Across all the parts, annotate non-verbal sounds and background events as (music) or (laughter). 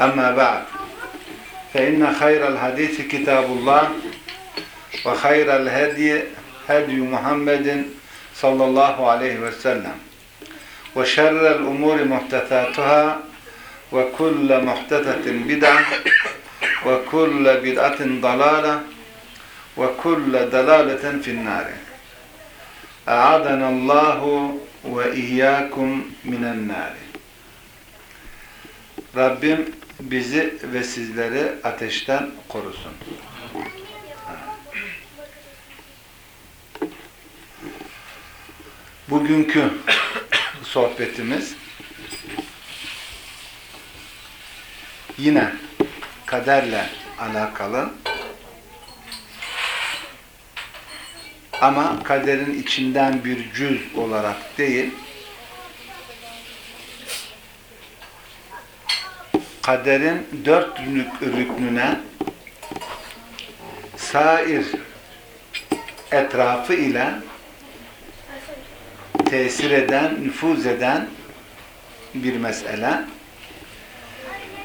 أما بعد فإن خير الحديث كتاب الله وخير الهدي هدي محمد صلى الله عليه وسلم وشر الأمور محدثاتها وكل محدثة بدعة وكل بدعة ضلالة وكل دلالة في النار. أعاذنا الله وإياكم من النار. Rabbim bizi ve sizleri ateşten korusun. Bugünkü sohbetimiz yine kaderle alakalı ama kaderin içinden bir cüz olarak değil kaderin dört rüknüne sair etrafı ile tesir eden, nüfuz eden bir mesele.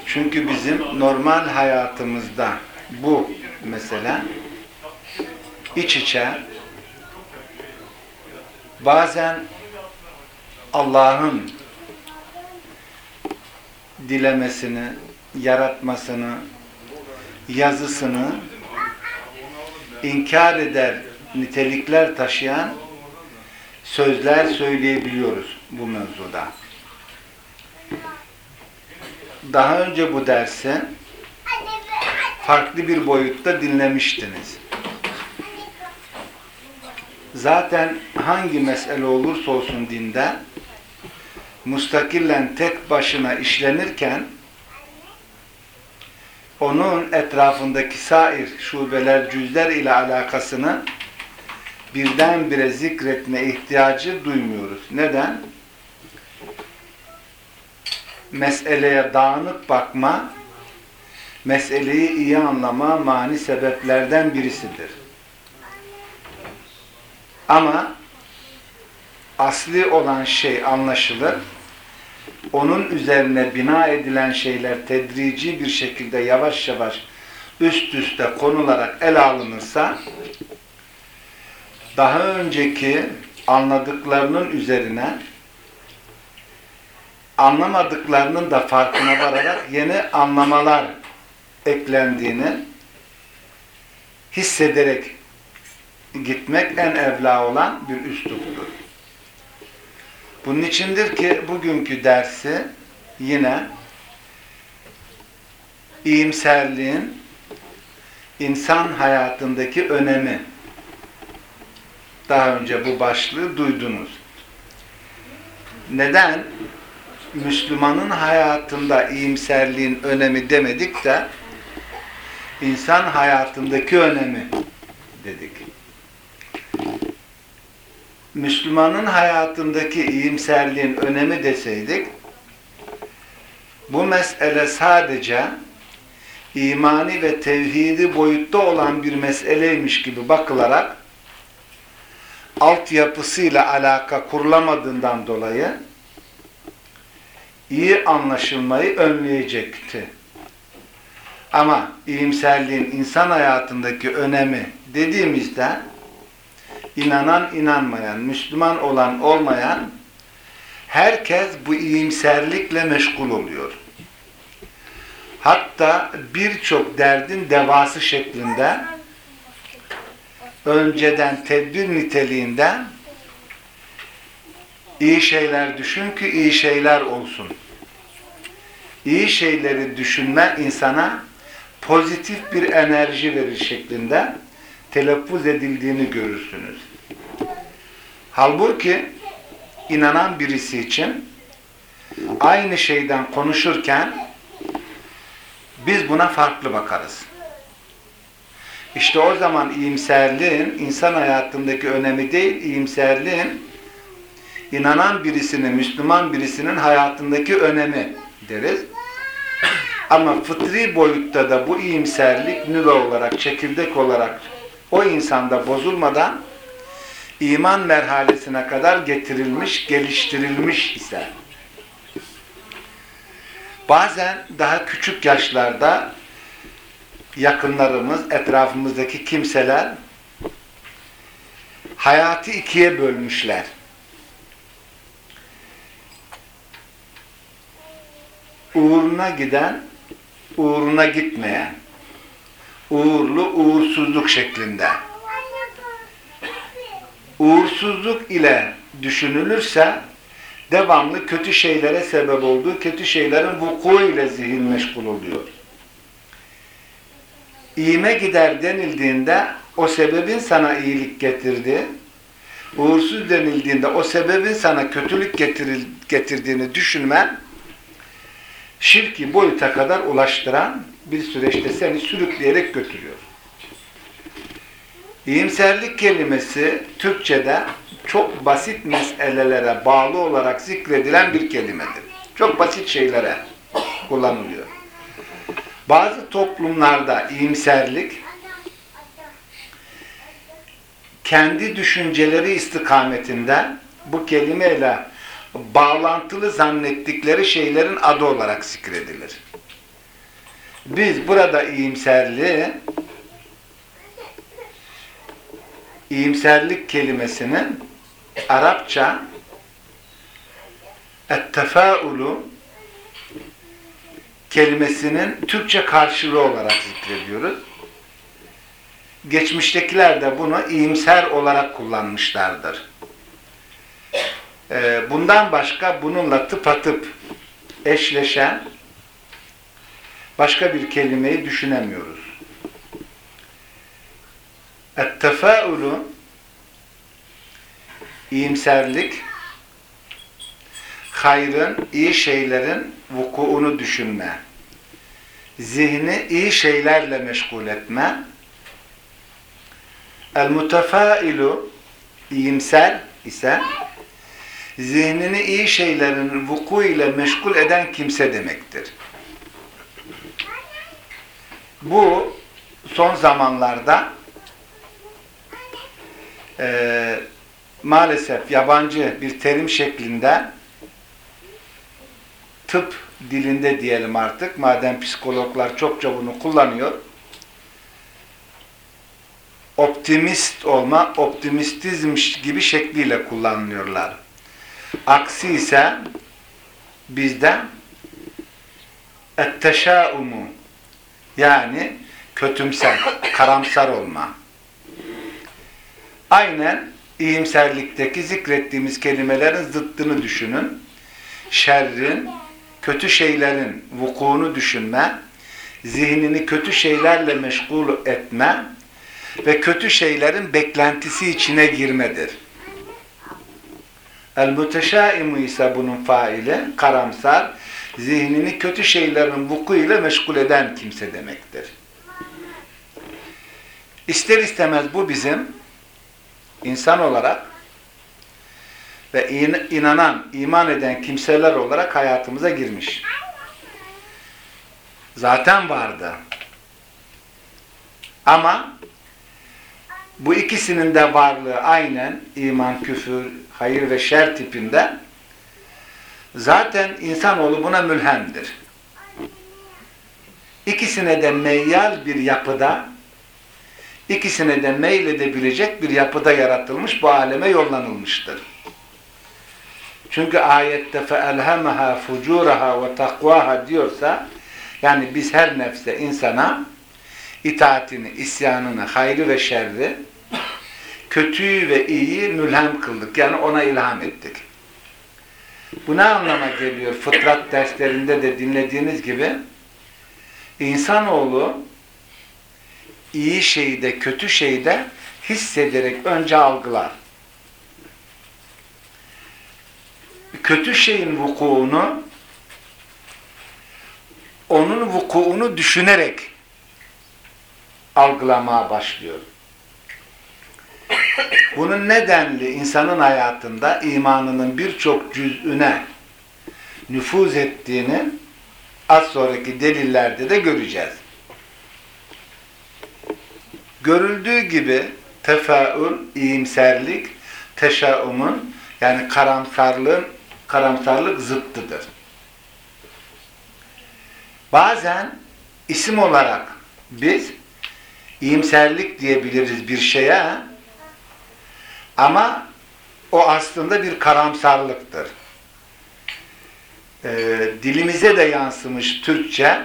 Çünkü bizim normal hayatımızda bu mesele iç içe bazen Allah'ın dilemesini, yaratmasını, yazısını inkar eder nitelikler taşıyan sözler söyleyebiliyoruz bu mevzuda. Daha önce bu dersi farklı bir boyutta dinlemiştiniz. Zaten hangi mesele olursa olsun dinde mustakillen tek başına işlenirken onun etrafındaki sair şubeler, cüzler ile alakasını birdenbire zikretme ihtiyacı duymuyoruz. Neden? Meseleye dağınık bakma, meseleyi iyi anlama mani sebeplerden birisidir. Ama asli olan şey anlaşılır. Onun üzerine bina edilen şeyler tedrici bir şekilde yavaş yavaş üst üste konularak ele alınırsa daha önceki anladıklarının üzerine anlamadıklarının da farkına vararak yeni anlamalar eklendiğini hissederek gitmek en evla olan bir üsluptur. Bunun içindir ki bugünkü dersi yine iyimserliğin insan hayatındaki önemi daha önce bu başlığı duydunuz. Neden Müslümanın hayatında iyimserliğin önemi demedik de insan hayatındaki önemi dedik. Müslümanın hayatındaki iyimserliğin önemi deseydik, bu mesele sadece imani ve tevhidi boyutta olan bir meseleymiş gibi bakılarak altyapısıyla alaka kurulamadığından dolayı iyi anlaşılmayı önleyecekti. Ama iyimserliğin insan hayatındaki önemi dediğimizde inanan inanmayan, Müslüman olan olmayan herkes bu iyimserlikle meşgul oluyor. Hatta birçok derdin devası şeklinde önceden tedbir niteliğinde iyi şeyler düşün ki iyi şeyler olsun. İyi şeyleri düşünme insana pozitif bir enerji verir şeklinde telaffuz edildiğini görürsünüz. Halbuki inanan birisi için aynı şeyden konuşurken Biz buna farklı bakarız. İşte o zaman iyimserliğin insan hayatındaki önemi değil, iyimserliğin inanan birisinin, Müslüman birisinin hayatındaki önemi deriz. Ama fıtri boyutta da bu iyimserlik nüve olarak, çekirdek olarak o insanda bozulmadan iman merhalesine kadar getirilmiş, geliştirilmiş ise bazen daha küçük yaşlarda yakınlarımız, etrafımızdaki kimseler hayatı ikiye bölmüşler. Uğruna giden, uğruna gitmeyen, uğurlu, uğursuzluk şeklinde. Uğursuzluk ile düşünülürse devamlı kötü şeylere sebep olduğu, kötü şeylerin vuku ile zihin meşgul oluyor. İyime gider denildiğinde o sebebin sana iyilik getirdi. Uğursuz denildiğinde o sebebin sana kötülük getiril, getirdiğini düşünmen şirki boyuta kadar ulaştıran bir süreçte seni sürükleyerek götürüyor. İyimserlik kelimesi Türkçe'de çok basit meselelere bağlı olarak zikredilen bir kelimedir. Çok basit şeylere kullanılıyor. Bazı toplumlarda iyimserlik kendi düşünceleri istikametinde bu kelimeyle bağlantılı zannettikleri şeylerin adı olarak zikredilir. Biz burada iyimserliği iyimserlik kelimesinin Arapça ettefaulu kelimesinin Türkçe karşılığı olarak zikrediyoruz. Geçmiştekiler de bunu iyimser olarak kullanmışlardır. Ee, bundan başka bununla tıpatıp eşleşen başka bir kelimeyi düşünemiyoruz. Ettefaulu iyimserlik hayrın, iyi şeylerin vukuunu düşünme, zihni iyi şeylerle meşgul etme, el-mutefailu iyimser ise zihnini iyi şeylerin vuku ile meşgul eden kimse demektir. Bu son zamanlarda e, maalesef yabancı bir terim şeklinde tıp dilinde diyelim artık madem psikologlar çokça bunu kullanıyor optimist olma, optimistizm gibi şekliyle kullanılıyorlar. Aksi ise bizde etteşaumu yani kötümser, karamsar olma. Aynen iyimserlikteki zikrettiğimiz kelimelerin zıttını düşünün. Şerrin, kötü şeylerin vukuunu düşünme, zihnini kötü şeylerle meşgul etme ve kötü şeylerin beklentisi içine girmedir. El-müteşaimu ise bunun faili, karamsar, zihnini kötü şeylerin vuku ile meşgul eden kimse demektir. İster istemez bu bizim insan olarak ve inanan, iman eden kimseler olarak hayatımıza girmiş. Zaten vardı. Ama bu ikisinin de varlığı aynen iman, küfür, hayır ve şer tipinde Zaten insanoğlu buna mülhemdir. İkisine de meyyal bir yapıda, ikisine de meyledebilecek bir yapıda yaratılmış, bu aleme yollanılmıştır. Çünkü ayette فَاَلْهَمَهَا فُجُورَهَا وَتَقْوَاهَا diyorsa, yani biz her nefse insana itaatini, isyanını, hayrı ve şerri, kötüyü ve iyiyi mülhem kıldık. Yani ona ilham ettik. Bu ne anlama geliyor? Fıtrat derslerinde de dinlediğiniz gibi insanoğlu iyi şeyi de kötü şeyi de hissederek önce algılar. Kötü şeyin vukuunu onun vukuunu düşünerek algılamaya başlıyor. Bunun nedenli insanın hayatında imanının birçok cüz'üne nüfuz ettiğini az sonraki delillerde de göreceğiz. Görüldüğü gibi tefaül, iyimserlik, teşaumun yani karamsarlığın karamsarlık zıttıdır. Bazen isim olarak biz iyimserlik diyebiliriz bir şeye ama o aslında bir karamsarlıktır. Ee, dilimize de yansımış Türkçe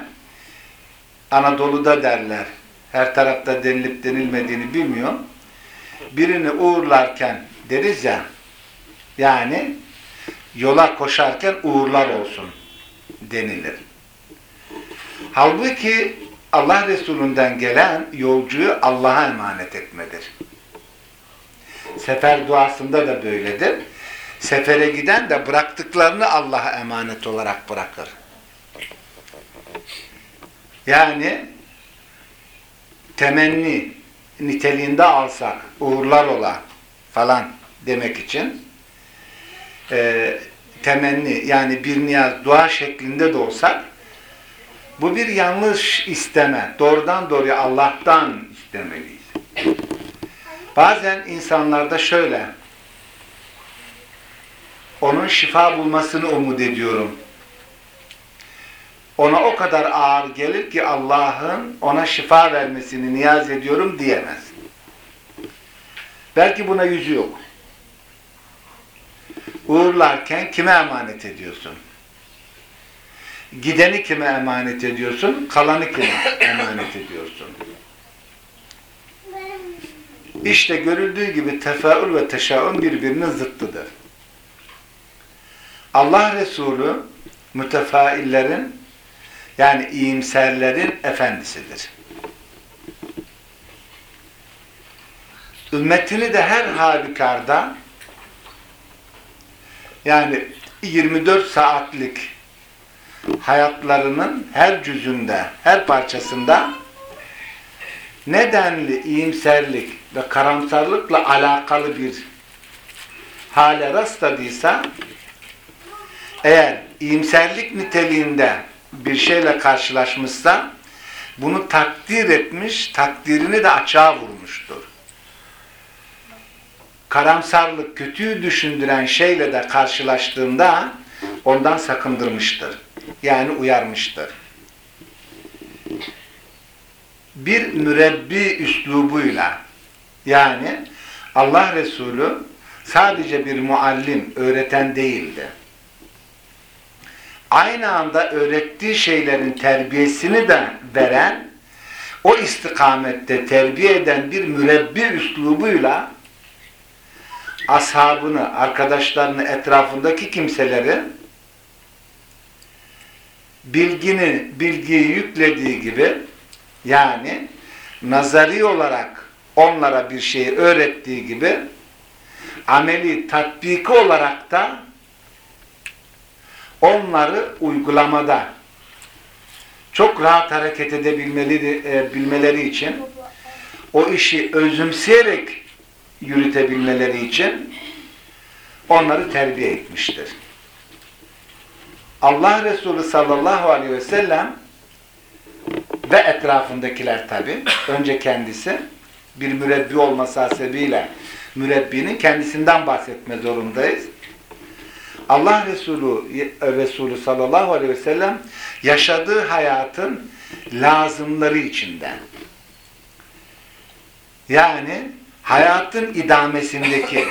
Anadolu'da derler. Her tarafta denilip denilmediğini bilmiyorum. Birini uğurlarken deriz ya yani yola koşarken uğurlar olsun denilir. Halbuki Allah Resulü'nden gelen yolcuyu Allah'a emanet etmedir. Sefer duasında da böyledir. Sefere giden de bıraktıklarını Allah'a emanet olarak bırakır. Yani temenni niteliğinde alsak, uğurlar ola falan demek için e, temenni yani bir niyaz dua şeklinde de olsak bu bir yanlış isteme. Doğrudan doğruya Allah'tan istemeliyiz. Bazen insanlarda şöyle onun şifa bulmasını umut ediyorum. Ona o kadar ağır gelir ki Allah'ın ona şifa vermesini niyaz ediyorum diyemez. Belki buna yüzü yok. Uğurlarken kime emanet ediyorsun? Gideni kime emanet ediyorsun? Kalanı kime emanet ediyorsun? İşte görüldüğü gibi tefaül ve teşaüm birbirinin zıttıdır. Allah Resulü mütefaillerin yani iyimserlerin efendisidir. Ümmetini de her halükarda yani 24 saatlik hayatlarının her cüzünde, her parçasında nedenli iyimserlik ve karamsarlıkla alakalı bir hale rastladıysa eğer iyimserlik niteliğinde bir şeyle karşılaşmışsa bunu takdir etmiş, takdirini de açığa vurmuştur. Karamsarlık, kötüyü düşündüren şeyle de karşılaştığında ondan sakındırmıştır. Yani uyarmıştır. Bir mürebbi üslubuyla yani Allah Resulü sadece bir muallim, öğreten değildi. Aynı anda öğrettiği şeylerin terbiyesini de veren, o istikamette terbiye eden bir mürebbi üslubuyla ashabını, arkadaşlarını, etrafındaki kimseleri bilgini, bilgiyi yüklediği gibi yani nazari olarak onlara bir şeyi öğrettiği gibi ameli tatbiki olarak da onları uygulamada çok rahat hareket edebilmeleri e, bilmeleri için o işi özümseyerek yürütebilmeleri için onları terbiye etmiştir. Allah Resulü sallallahu aleyhi ve sellem ve etrafındakiler tabi önce kendisi bir mürebbi olması hasebiyle mürebbinin kendisinden bahsetme zorundayız. Allah Resulü Resulü sallallahu aleyhi ve sellem yaşadığı hayatın lazımları içinden yani hayatın idamesindeki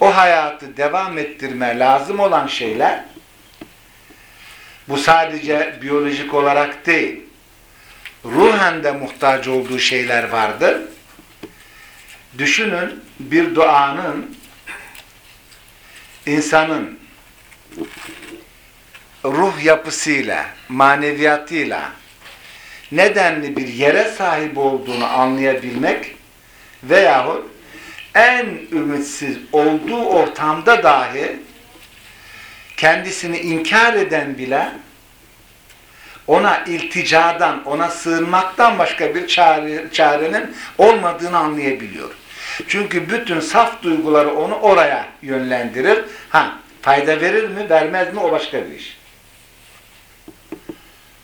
o hayatı devam ettirme lazım olan şeyler bu sadece biyolojik olarak değil ruhen de muhtaç olduğu şeyler vardır. Düşünün bir duanın insanın ruh yapısıyla, maneviyatıyla nedenli bir yere sahip olduğunu anlayabilmek veyahut en ümitsiz olduğu ortamda dahi kendisini inkar eden bile ona ilticadan, ona sığınmaktan başka bir çare, çarenin olmadığını anlayabiliyor. Çünkü bütün saf duyguları onu oraya yönlendirir. Ha, fayda verir mi, vermez mi o başka bir iş.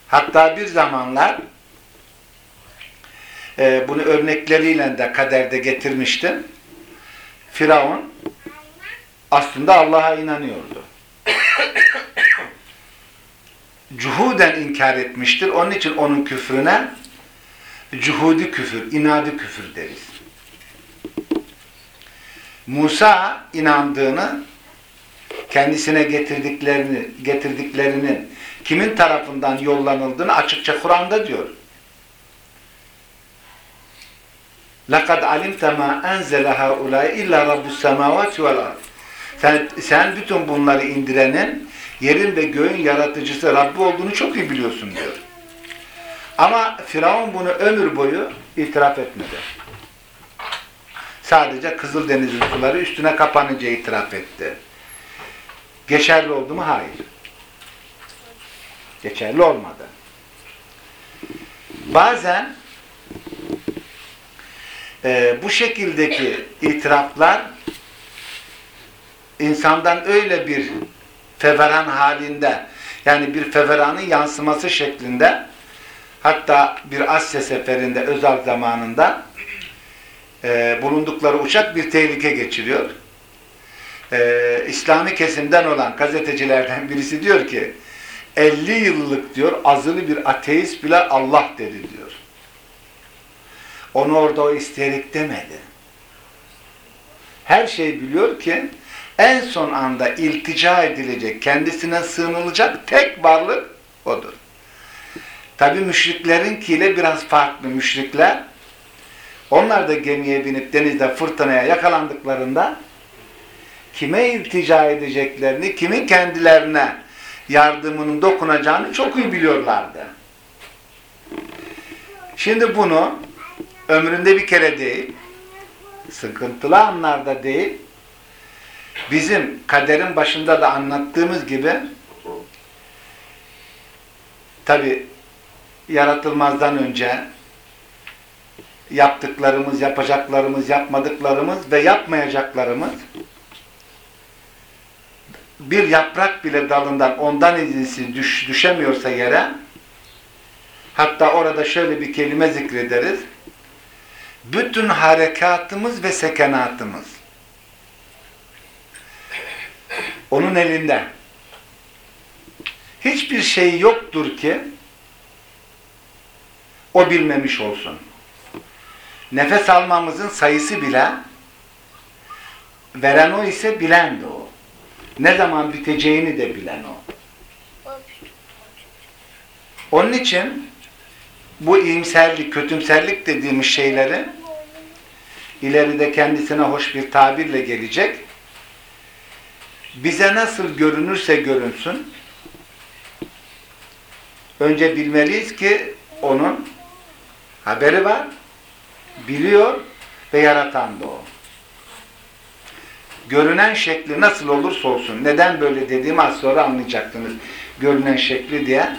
Hatta bir zamanlar e, bunu örnekleriyle de kaderde getirmiştim. Firavun aslında Allah'a inanıyordu Cuhuden inkar etmiştir. Onun için onun küfrüne cuhudi küfür, inadı küfür deriz. Musa inandığını kendisine getirdiklerini getirdiklerinin kimin tarafından yollanıldığını açıkça Kur'an'da diyor. لَقَدْ عَلِمْتَ مَا اَنْزَلَ هَؤُلَاءِ اِلَّا رَبُّ السَّمَاوَاتِ وَالْاَرْضِ sen, sen bütün bunları indirenin yerin ve göğün yaratıcısı Rabbi olduğunu çok iyi biliyorsun diyor. Ama Firavun bunu ömür boyu itiraf etmedi. Sadece Kızıldeniz'in suları üstüne kapanınca itiraf etti. Geçerli oldu mu? Hayır. Geçerli olmadı. Bazen e, bu şekildeki itiraflar insandan öyle bir feveran halinde yani bir feveranın yansıması şeklinde hatta bir Asya seferinde özel zamanında e, bulundukları uçak bir tehlike geçiriyor. E, İslami kesimden olan gazetecilerden birisi diyor ki 50 yıllık diyor azılı bir ateist bile Allah dedi diyor. Onu orada o isteyerek demedi. Her şey biliyor ki en son anda iltica edilecek, kendisine sığınılacak tek varlık odur. Tabi müşriklerinkiyle biraz farklı müşrikler. Onlar da gemiye binip denizde fırtınaya yakalandıklarında kime iltica edeceklerini, kimin kendilerine yardımının dokunacağını çok iyi biliyorlardı. Şimdi bunu ömründe bir kere değil, sıkıntılı anlarda değil, bizim kaderin başında da anlattığımız gibi tabi yaratılmazdan önce yaptıklarımız, yapacaklarımız, yapmadıklarımız ve yapmayacaklarımız bir yaprak bile dalından ondan izinsiz düş, düşemiyorsa yere hatta orada şöyle bir kelime zikrederiz. Bütün harekatımız ve sekenatımız onun elinde. Hiçbir şey yoktur ki o bilmemiş olsun. Nefes almamızın sayısı bile veren o ise bilen de o. Ne zaman biteceğini de bilen o. Onun için bu iyimserlik, kötümserlik dediğimiz şeyleri ileride kendisine hoş bir tabirle gelecek bize nasıl görünürse görünsün önce bilmeliyiz ki onun haberi var biliyor ve yaratan da o. Görünen şekli nasıl olursa olsun. Neden böyle dediğimi az sonra anlayacaksınız. Görünen şekli diye.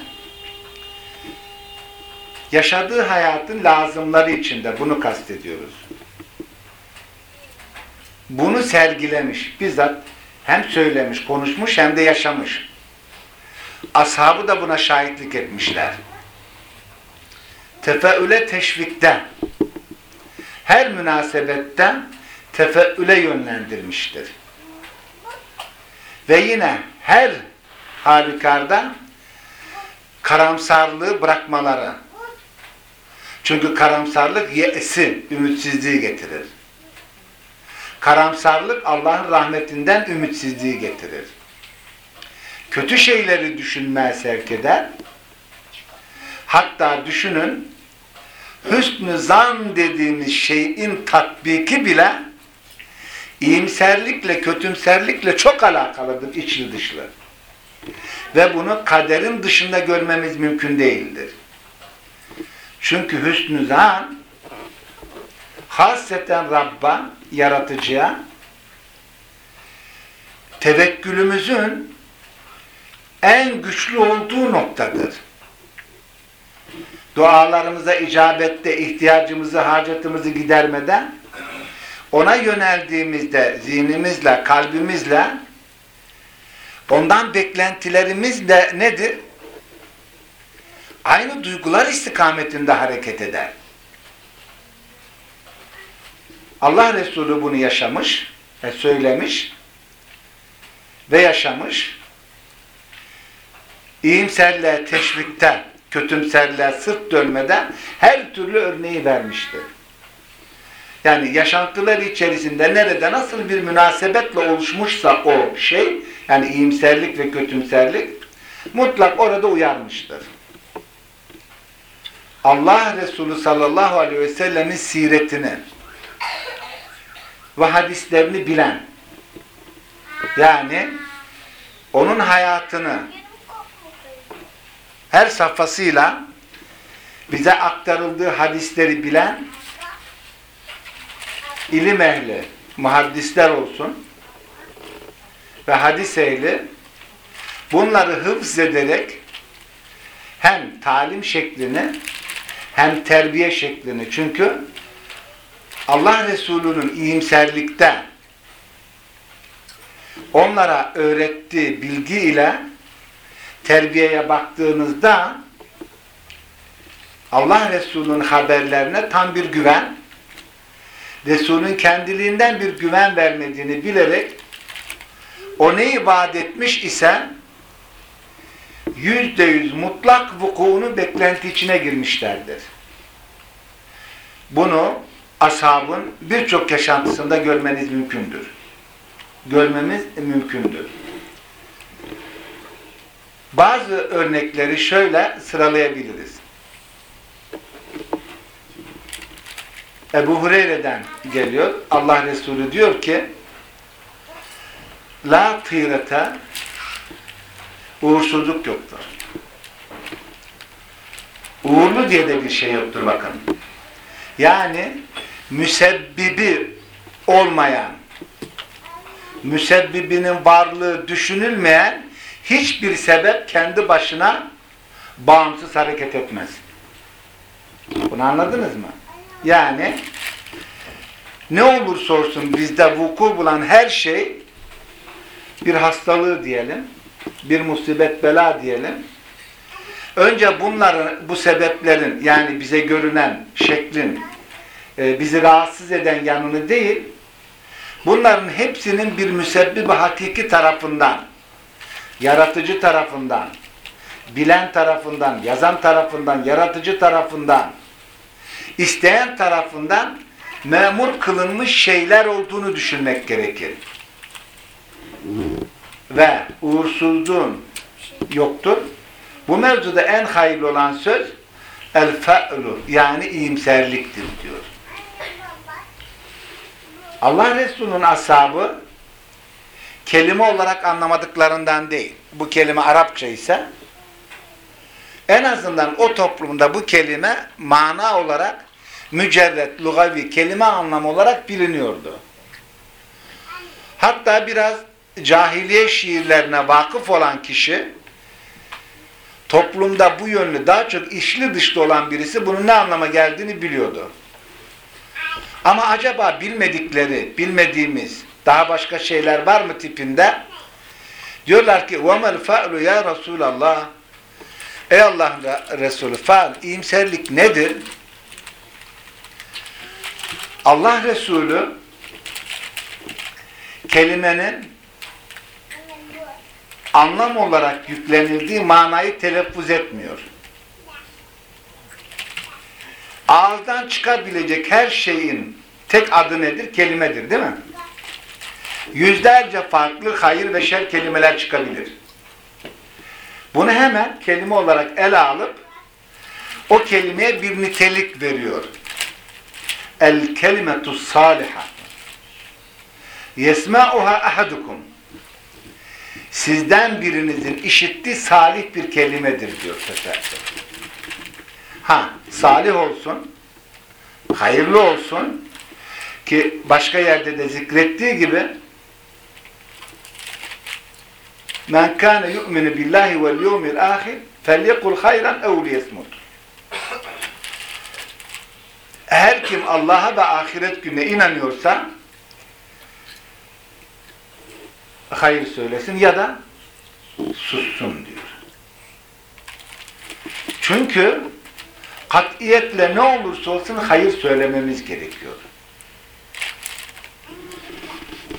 Yaşadığı hayatın lazımları içinde bunu kastediyoruz. Bunu sergilemiş. Bizzat hem söylemiş, konuşmuş hem de yaşamış. Ashabı da buna şahitlik etmişler. Tefeüle teşvikte her münasebette tefeüle yönlendirmiştir. Ve yine her halükarda karamsarlığı bırakmaları. Çünkü karamsarlık yesi, ümitsizliği getirir. Karamsarlık Allah'ın rahmetinden ümitsizliği getirir. Kötü şeyleri düşünmeye sevk eder. Hatta düşünün hüsnü zan dediğimiz şeyin tatbiki bile iyimserlikle, kötümserlikle çok alakalıdır içli dışlı. Ve bunu kaderin dışında görmemiz mümkün değildir. Çünkü hüsnü zan hasreten Rabb'a, yaratıcıya tevekkülümüzün en güçlü olduğu noktadır. dualarımıza icabette ihtiyacımızı, hacetimizi gidermeden ona yöneldiğimizde zihnimizle, kalbimizle ondan beklentilerimiz de nedir? Aynı duygular istikametinde hareket eder. Allah Resulü bunu yaşamış ve söylemiş ve yaşamış. İyimserliğe, teşvikte, kötümserliğe, sırt dönmeden her türlü örneği vermiştir. Yani yaşantıları içerisinde nerede nasıl bir münasebetle oluşmuşsa o şey, yani iyimserlik ve kötümserlik mutlak orada uyarmıştır. Allah Resulü sallallahu aleyhi ve sellemin siretini ve hadislerini bilen. Yani onun hayatını her safhasıyla bize aktarıldığı hadisleri bilen ilim ehli, muhaddisler olsun ve hadis ehli bunları hıfz ederek hem talim şeklini hem terbiye şeklini. Çünkü Allah Resulü'nün iyimserlikte onlara öğrettiği bilgi ile terbiyeye baktığınızda Allah Resulü'nün haberlerine tam bir güven, Resul'ün kendiliğinden bir güven vermediğini bilerek o neyi vaat etmiş ise yüzde yüz mutlak vukuunu beklenti içine girmişlerdir. Bunu ashabın birçok yaşantısında görmeniz mümkündür. Görmemiz mümkündür. Bazı örnekleri şöyle sıralayabiliriz. Ebu Hureyre'den geliyor. Allah Resulü diyor ki La tîrete uğursuzluk yoktur. Uğurlu diye de bir şey yoktur bakın. Yani müsebbibi olmayan, müsebbibinin varlığı düşünülmeyen hiçbir sebep kendi başına bağımsız hareket etmez. Bunu anladınız mı? Yani ne olursa olsun bizde vuku bulan her şey bir hastalığı diyelim, bir musibet bela diyelim. Önce bunların, bu sebeplerin yani bize görünen şeklin e, bizi rahatsız eden yanını değil, bunların hepsinin bir müsebbib hakiki tarafından, yaratıcı tarafından, bilen tarafından, yazan tarafından, yaratıcı tarafından, isteyen tarafından memur kılınmış şeyler olduğunu düşünmek gerekir. Ve uğursuzluğun yoktur. Bu mevzuda en hayırlı olan söz el-fe'lu yani iyimserliktir diyor. Allah Resulü'nün ashabı kelime olarak anlamadıklarından değil. Bu kelime Arapça ise en azından o toplumda bu kelime mana olarak mücerret, lugavi, kelime anlamı olarak biliniyordu. Hatta biraz cahiliye şiirlerine vakıf olan kişi toplumda bu yönlü daha çok işli dışlı olan birisi bunun ne anlama geldiğini biliyordu. Ama acaba bilmedikleri, bilmediğimiz daha başka şeyler var mı tipinde? Diyorlar ki وَمَا الْفَعْلُ ya Resulallah Ey Allah'ın Resulü faal, iyimserlik nedir? Allah Resulü kelimenin anlam olarak yüklenildiği manayı telaffuz etmiyor. Ağızdan çıkabilecek her şeyin tek adı nedir? Kelimedir değil mi? Yüzlerce farklı hayır ve şer kelimeler çıkabilir. Bunu hemen kelime olarak ele alıp o kelimeye bir nitelik veriyor. El kelimetu saliha yesma'uha ahadukum sizden birinizin işittiği salih bir kelimedir diyor teferruat. Ha, salih olsun, hayırlı olsun ki başka yerde de zikrettiği gibi Men kâne yu'minu billahi vel yevmil âhir felyekul hayran ev liyesmut. Her kim Allah'a ve ahiret gününe inanıyorsa hayır söylesin ya da sussun diyor. Çünkü katiyetle ne olursa olsun hayır söylememiz gerekiyor.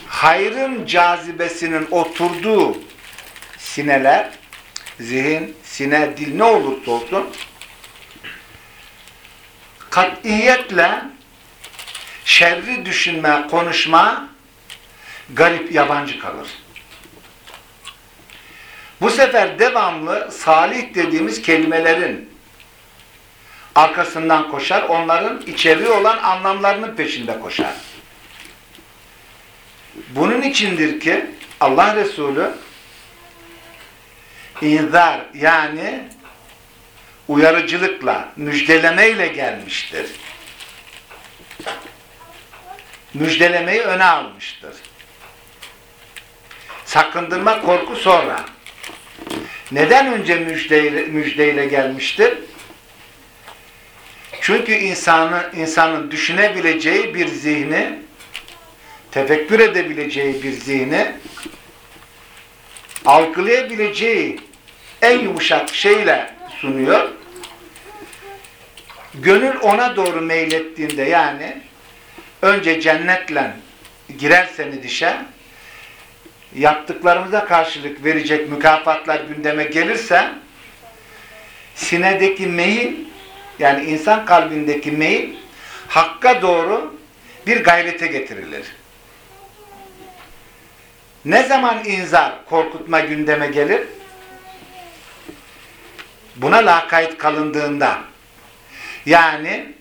Hayrın cazibesinin oturduğu sineler, zihin, sine, dil ne olursa olsun katiyetle şerri düşünme, konuşma garip, yabancı kalır. Bu sefer devamlı salih dediğimiz kelimelerin arkasından koşar, onların içeriği olan anlamlarının peşinde koşar. Bunun içindir ki Allah Resulü inzar yani uyarıcılıkla, müjdelemeyle gelmiştir. Müjdelemeyi öne almıştır. Sakındırma korku sonra. Neden önce müjdeyle, müjdeyle gelmiştir? Çünkü insanın, insanın düşünebileceği bir zihni, tefekkür edebileceği bir zihni, algılayabileceği en yumuşak şeyle sunuyor. Gönül ona doğru meylettiğinde yani önce cennetle girer seni dişe, yaptıklarımıza karşılık verecek mükafatlar gündeme gelirse sinedeki meyil yani insan kalbindeki meyil hakka doğru bir gayrete getirilir. Ne zaman inzar, korkutma gündeme gelir? Buna lakayt kalındığında yani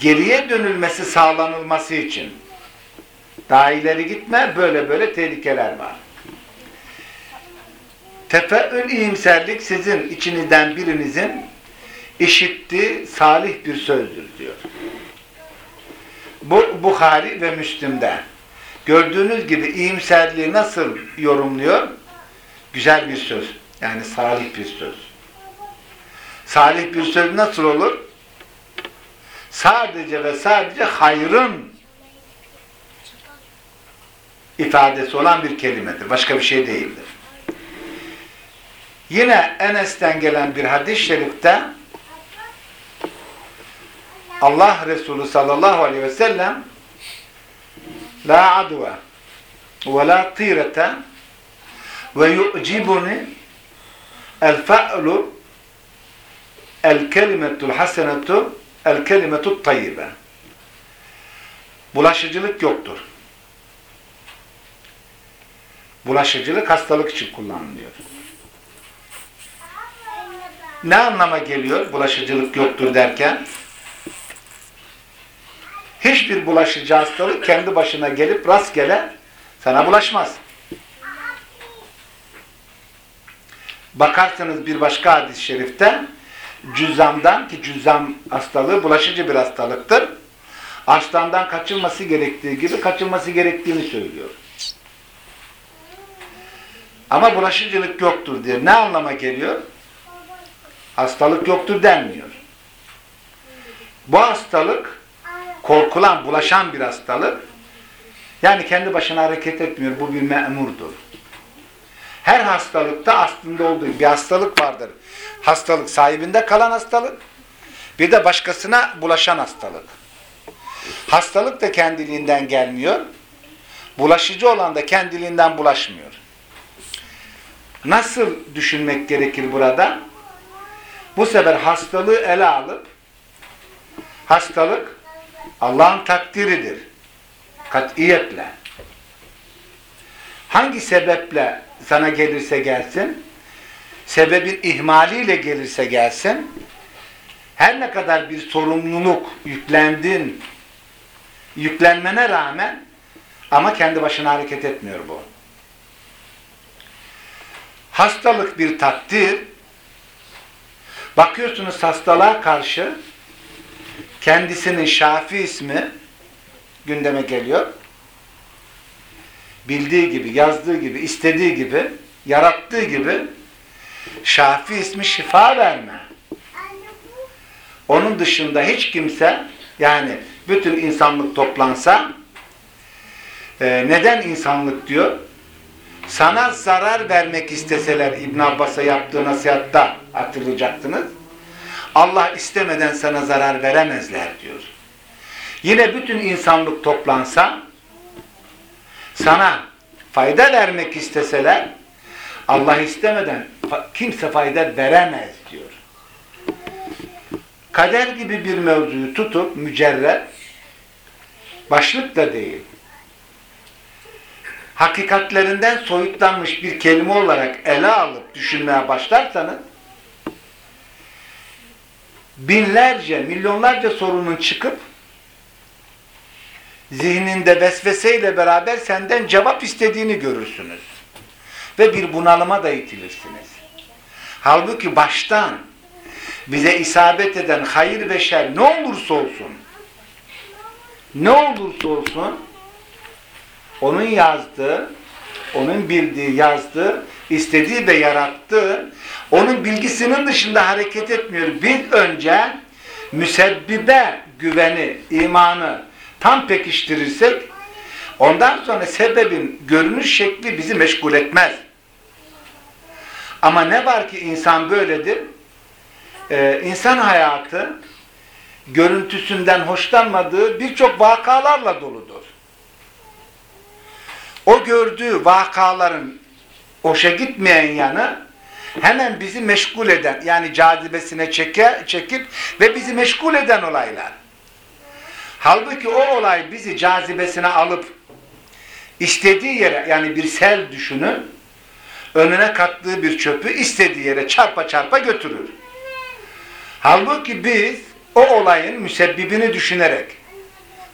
geriye dönülmesi sağlanılması için daha ileri gitme, böyle böyle tehlikeler var. Tefeül iyimserlik sizin içinizden birinizin işittiği salih bir sözdür diyor. Bu Bukhari ve Müslim'de. Gördüğünüz gibi iyimserliği nasıl yorumluyor? Güzel bir söz. Yani salih bir söz. Salih bir söz nasıl olur? Sadece ve sadece hayrın ifadesi olan bir kelimedir. Başka bir şey değildir. Yine Enes'ten gelen bir hadis-i şerifte Allah Resulü sallallahu aleyhi ve sellem la adve ve la tirete ve yu'cibuni el fa'lu el kelimetul hasenetu el kelimetut tayyibe bulaşıcılık yoktur. Bulaşıcılık hastalık için kullanılıyor. Ne anlama geliyor bulaşıcılık yoktur derken? Hiçbir bulaşıcı hastalık kendi başına gelip rastgele sana bulaşmaz. Bakarsınız bir başka hadis-i şerifte cüzzamdan ki cüzzam hastalığı bulaşıcı bir hastalıktır. Aslandan kaçılması gerektiği gibi kaçılması gerektiğini söylüyor. Ama bulaşıcılık yoktur diye ne anlama geliyor? Hastalık yoktur denmiyor. Bu hastalık korkulan, bulaşan bir hastalık. Yani kendi başına hareket etmiyor. Bu bir memurdur. Her hastalıkta aslında olduğu bir hastalık vardır. Hastalık sahibinde kalan hastalık. Bir de başkasına bulaşan hastalık. Hastalık da kendiliğinden gelmiyor. Bulaşıcı olan da kendiliğinden bulaşmıyor. Nasıl düşünmek gerekir burada? Bu sefer hastalığı ele alıp hastalık Allah'ın takdiridir. Katiyetle. Hangi sebeple sana gelirse gelsin, sebebin ihmaliyle gelirse gelsin, her ne kadar bir sorumluluk yüklendin, yüklenmene rağmen ama kendi başına hareket etmiyor bu. Hastalık bir takdir. Bakıyorsunuz hastalığa karşı kendisinin Şafi ismi gündeme geliyor. Bildiği gibi, yazdığı gibi, istediği gibi, yarattığı gibi Şafi ismi şifa verme. Onun dışında hiç kimse Yani bütün insanlık toplansa e, neden insanlık diyor? Sana zarar vermek isteseler İbn Abbas'a yaptığı nasihatta hatırlayacaktınız. Allah istemeden sana zarar veremezler diyor. Yine bütün insanlık toplansa sana fayda vermek isteseler Allah istemeden kimse fayda veremez diyor. Kader gibi bir mevzuyu tutup mücerret başlık da değil hakikatlerinden soyutlanmış bir kelime olarak ele alıp düşünmeye başlarsanız binlerce, milyonlarca sorunun çıkıp zihninde vesveseyle beraber senden cevap istediğini görürsünüz. Ve bir bunalıma da itilirsiniz. Halbuki baştan bize isabet eden hayır ve şer ne olursa olsun ne olursa olsun onun yazdığı, onun bildiği, yazdığı, istediği ve yarattığı, onun bilgisinin dışında hareket etmiyor. Biz önce müsebbibe güveni, imanı tam pekiştirirsek, ondan sonra sebebin görünüş şekli bizi meşgul etmez. Ama ne var ki insan böyledir, ee, insan hayatı görüntüsünden hoşlanmadığı birçok vakalarla doludur o gördüğü vakaların hoşa gitmeyen yanı hemen bizi meşgul eden yani cazibesine çeke, çekip ve bizi meşgul eden olaylar. Halbuki o olay bizi cazibesine alıp istediği yere yani bir sel düşünün önüne kattığı bir çöpü istediği yere çarpa çarpa götürür. Halbuki biz o olayın müsebbibini düşünerek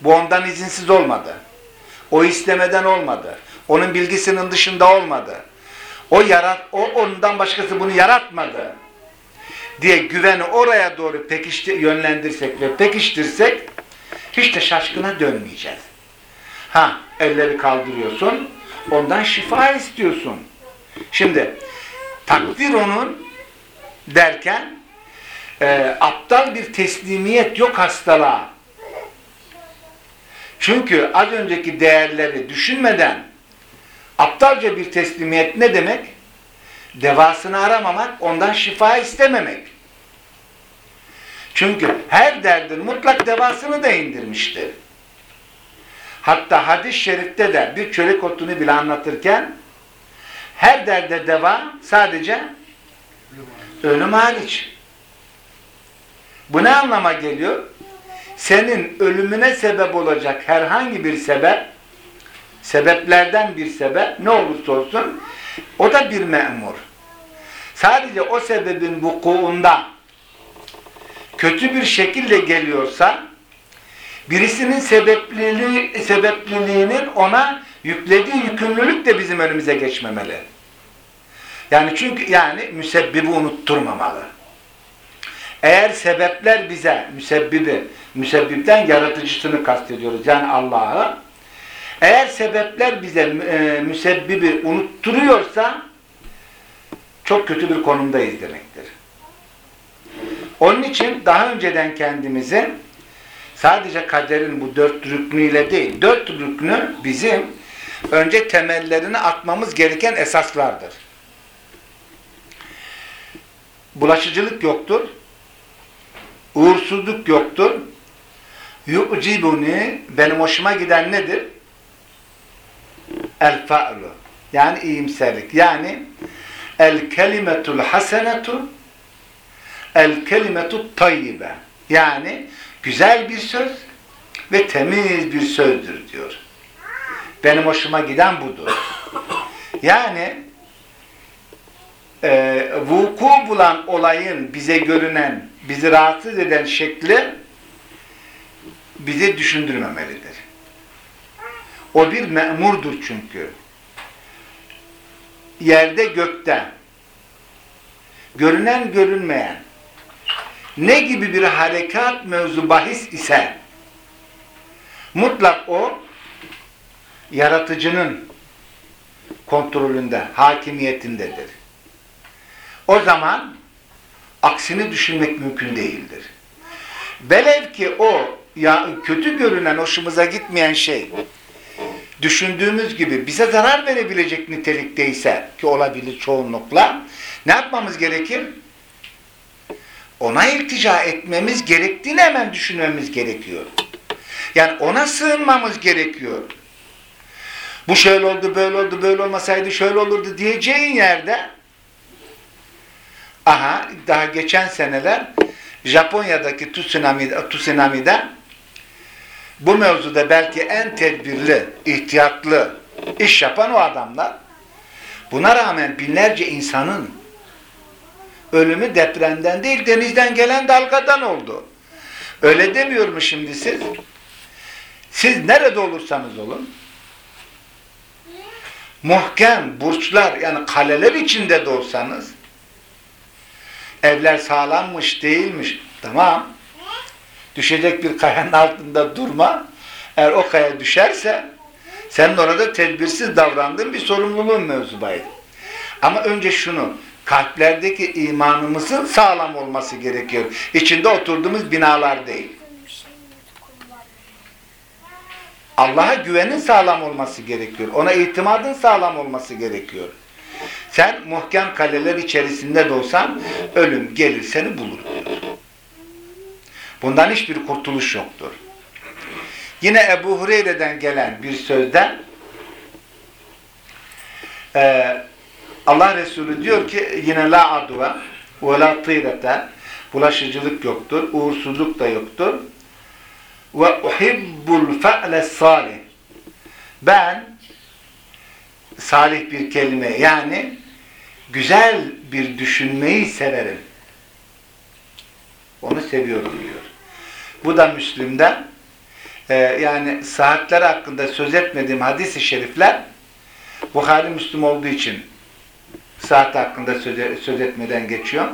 bu ondan izinsiz olmadı. O istemeden olmadı. Onun bilgisinin dışında olmadı. O yarat, o ondan başkası bunu yaratmadı diye güveni oraya doğru pekişti, yönlendirsek ve pekiştirsek hiç de şaşkına dönmeyeceğiz. Ha, elleri kaldırıyorsun, ondan şifa istiyorsun. Şimdi takdir onun derken e, aptal bir teslimiyet yok hastalığa. Çünkü az önceki değerleri düşünmeden aptalca bir teslimiyet ne demek? Devasını aramamak, ondan şifa istememek. Çünkü her derdin mutlak devasını da indirmiştir. Hatta hadis-i şerifte de bir çörek otunu bile anlatırken her derde deva sadece ölüm hariç. Bu ne anlama geliyor? senin ölümüne sebep olacak herhangi bir sebep, sebeplerden bir sebep ne olursa olsun o da bir memur. Sadece o sebebin vukuunda kötü bir şekilde geliyorsa birisinin sebepliliği, sebepliliğinin ona yüklediği yükümlülük de bizim önümüze geçmemeli. Yani çünkü yani müsebbibi unutturmamalı. Eğer sebepler bize müsebbibi, müsebbipten yaratıcısını kastediyoruz. Yani Allah'ı. Eğer sebepler bize e, müsebbibi unutturuyorsa çok kötü bir konumdayız demektir. Onun için daha önceden kendimizi sadece kaderin bu dört rüknüyle değil, dört rüknü bizim önce temellerini atmamız gereken esaslardır. Bulaşıcılık yoktur uğursuzluk yoktur. Yu'cibuni benim hoşuma giden nedir? El fa'lu. Yani iyimserlik. Yani el kelimetul hasenetu el kelimetu tayyibe. Yani güzel bir söz ve temiz bir sözdür diyor. Benim hoşuma giden budur. Yani e, vuku bulan olayın bize görünen bizi rahatsız eden şekli bizi düşündürmemelidir. O bir memurdur çünkü. Yerde gökte görünen görünmeyen ne gibi bir harekat mevzu bahis ise mutlak o yaratıcının kontrolünde, hakimiyetindedir. O zaman aksini düşünmek mümkün değildir. Velev ki o ya kötü görünen, hoşumuza gitmeyen şey düşündüğümüz gibi bize zarar verebilecek nitelikteyse ki olabilir çoğunlukla ne yapmamız gerekir? Ona iltica etmemiz gerektiğini hemen düşünmemiz gerekiyor. Yani ona sığınmamız gerekiyor. Bu şöyle oldu, böyle oldu, böyle olmasaydı şöyle olurdu diyeceğin yerde aha daha geçen seneler Japonya'daki tsunami'de, tsunami'de bu mevzuda belki en tedbirli, ihtiyatlı iş yapan o adamlar. Buna rağmen binlerce insanın ölümü depremden değil denizden gelen dalgadan oldu. Öyle demiyor mu şimdi siz? Siz nerede olursanız olun muhkem burçlar yani kaleler içinde de olsanız evler sağlammış değilmiş tamam düşecek bir kayanın altında durma eğer o kaya düşerse senin orada tedbirsiz davrandığın bir sorumluluğun mevzubaydı. Ama önce şunu kalplerdeki imanımızın sağlam olması gerekiyor. İçinde oturduğumuz binalar değil. Allah'a güvenin sağlam olması gerekiyor. Ona itimadın sağlam olması gerekiyor. Sen muhkem kaleler içerisinde de olsan ölüm gelir seni bulur diyor. Bundan hiçbir kurtuluş yoktur. Yine Ebu Hureyre'den gelen bir sözde e, Allah Resulü diyor ki yine la adva ve la tîrete bulaşıcılık yoktur, uğursuzluk da yoktur. Ve uhibbul fe'le salih ben salih bir kelime yani güzel bir düşünmeyi severim. Onu seviyorum diyor. Bu da Müslim'de e, yani saatler hakkında söz etmediğim hadis-i şerifler Bukhari Müslüm olduğu için saat hakkında söz, söz etmeden geçiyorum.